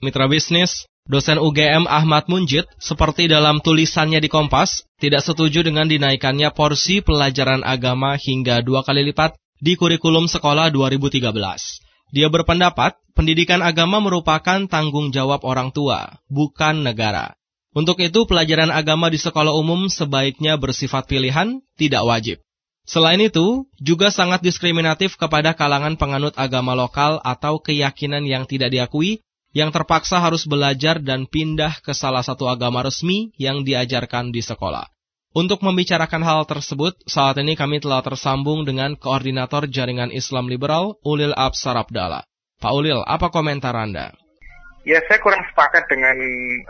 Mitra bisnis, dosen UGM Ahmad Munjid, seperti dalam tulisannya di Kompas, tidak setuju dengan dinaikannya porsi pelajaran agama hingga dua kali lipat di kurikulum sekolah 2013. Dia berpendapat, pendidikan agama merupakan tanggung jawab orang tua, bukan negara. Untuk itu, pelajaran agama di sekolah umum sebaiknya bersifat pilihan, tidak wajib. Selain itu, juga sangat diskriminatif kepada kalangan penganut agama lokal atau keyakinan yang tidak diakui yang terpaksa harus belajar dan pindah ke salah satu agama resmi yang diajarkan di sekolah. Untuk membicarakan hal tersebut, saat ini kami telah tersambung dengan Koordinator Jaringan Islam Liberal, Ulil Absar Abdallah. Pak Ulil, apa komentar Anda? Ya, saya kurang sepakat dengan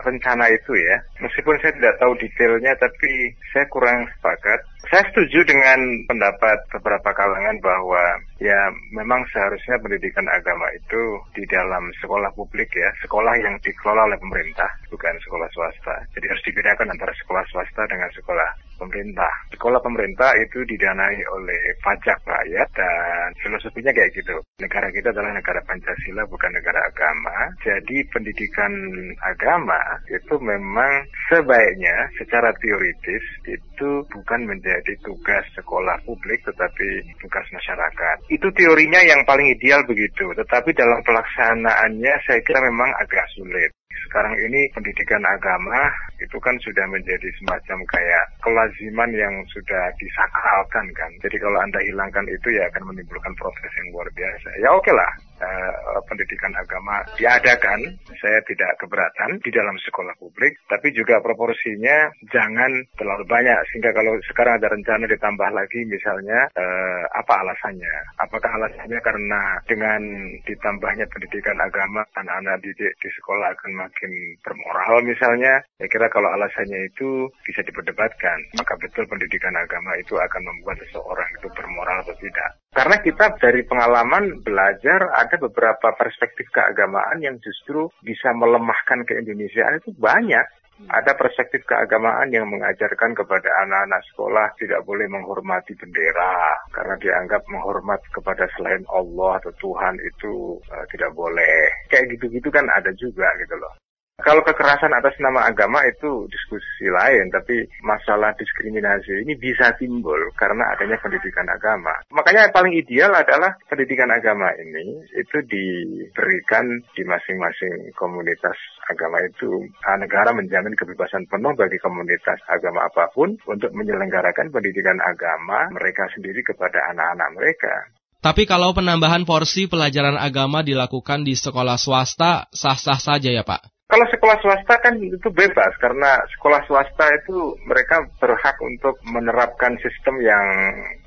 rencana itu ya. Meskipun saya tidak tahu detailnya, tapi saya kurang sepakat. Saya setuju dengan pendapat beberapa kalangan bahwa ya memang seharusnya pendidikan agama itu di dalam sekolah publik ya, sekolah yang dikelola oleh pemerintah, bukan sekolah swasta. Jadi harus dibedakan antara sekolah swasta dengan sekolah pemerintah. Sekolah pemerintah itu didanai oleh pajak rakyat dan filosofinya kayak gitu. Negara kita adalah negara Pancasila bukan negara agama. Jadi pendidikan agama itu memang sebaiknya secara teoritis itu bukan menjadi tugas sekolah publik tetapi tugas masyarakat. Itu teorinya yang paling ideal begitu. Tetapi dalam pelaksanaannya saya kira memang agak sulit sekarang ini pendidikan agama itu kan sudah menjadi semacam kayak kelaziman yang sudah disakralkan kan. Jadi kalau Anda hilangkan itu ya akan menimbulkan proses yang luar biasa. Ya oke okay lah, uh, pendidikan agama diadakan, saya tidak keberatan di dalam sekolah publik, tapi juga proporsinya jangan terlalu banyak sehingga kalau sekarang ada rencana ditambah lagi misalnya uh, apa alasannya? Apakah alasannya karena dengan ditambahnya pendidikan agama anak-anak didik di sekolah akan makin bermoral misalnya? Saya kira kalau alasannya itu bisa diperdebatkan, maka betul pendidikan agama itu akan membuat seseorang itu bermoral atau tidak. Karena kita dari pengalaman belajar ada beberapa perspektif keagamaan yang justru bisa melemahkan keindonesiaan itu banyak. Ada perspektif keagamaan yang mengajarkan kepada anak-anak sekolah tidak boleh menghormati bendera karena dianggap menghormat kepada selain Allah atau Tuhan itu uh, tidak boleh. Kayak gitu-gitu kan ada juga gitu loh. Kalau kekerasan atas nama agama itu diskusi lain, tapi masalah diskriminasi ini bisa timbul karena adanya pendidikan agama. Makanya yang paling ideal adalah pendidikan agama ini itu diberikan di masing-masing komunitas agama itu. Ah, negara menjamin kebebasan penuh bagi komunitas agama apa pun untuk menyelenggarakan pendidikan agama mereka sendiri kepada anak-anak mereka. Tapi kalau penambahan porsi pelajaran agama dilakukan di sekolah swasta, sah-sah saja ya Pak? Kalau sekolah swasta kan itu bebas karena sekolah swasta itu mereka berhak untuk menerapkan sistem yang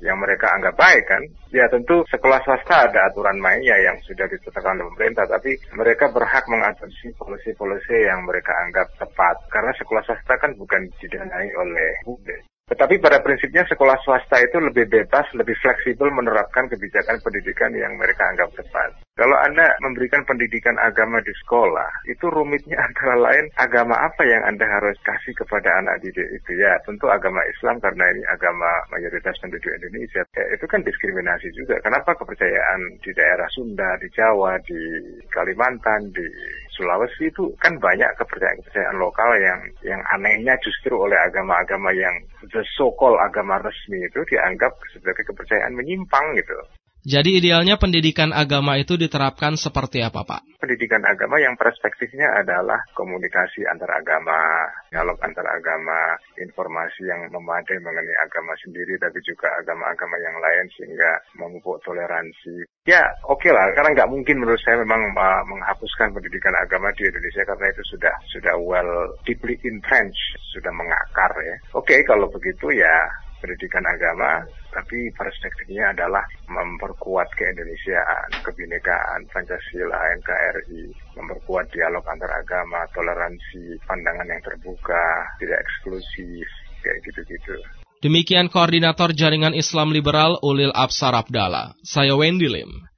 yang mereka anggap baik kan. Ya tentu sekolah swasta ada aturan mainnya yang sudah ditetapkan oleh pemerintah tapi mereka berhak mengadopsi polisi-polisi yang mereka anggap tepat karena sekolah swasta kan bukan didanai oleh publik. Tetapi pada prinsipnya sekolah swasta itu lebih bebas, lebih fleksibel menerapkan kebijakan pendidikan yang mereka anggap tepat. Kalau Anda memberikan pendidikan agama di sekolah, itu rumitnya antara lain agama apa yang Anda harus kasih kepada anak didik itu ya. Tentu agama Islam karena ini agama mayoritas penduduk Indonesia. Ya, itu kan diskriminasi juga. Kenapa kepercayaan di daerah Sunda, di Jawa, di Kalimantan, di Sulawesi itu kan banyak kepercayaan-kepercayaan lokal yang yang anehnya justru oleh agama-agama yang the so-called agama resmi itu dianggap sebagai kepercayaan menyimpang gitu. Jadi idealnya pendidikan agama itu diterapkan seperti apa Pak? Pendidikan agama yang perspektifnya adalah komunikasi antar agama, dialog antar agama, informasi yang memadai mengenai agama sendiri tapi juga agama-agama yang lain sehingga memupuk toleransi. Ya oke okay lah, karena nggak mungkin menurut saya memang uh, menghapuskan pendidikan agama di Indonesia karena itu sudah sudah well deeply entrenched, sudah mengakar ya. Oke okay, kalau begitu ya pendidikan agama, tapi perspektifnya adalah memperkuat keindonesiaan, kebinekaan, Pancasila, NKRI, memperkuat dialog antar agama, toleransi, pandangan yang terbuka, tidak eksklusif, kayak gitu-gitu. Demikian Koordinator Jaringan Islam Liberal Ulil Absar Abdallah. Saya Wendy Lim.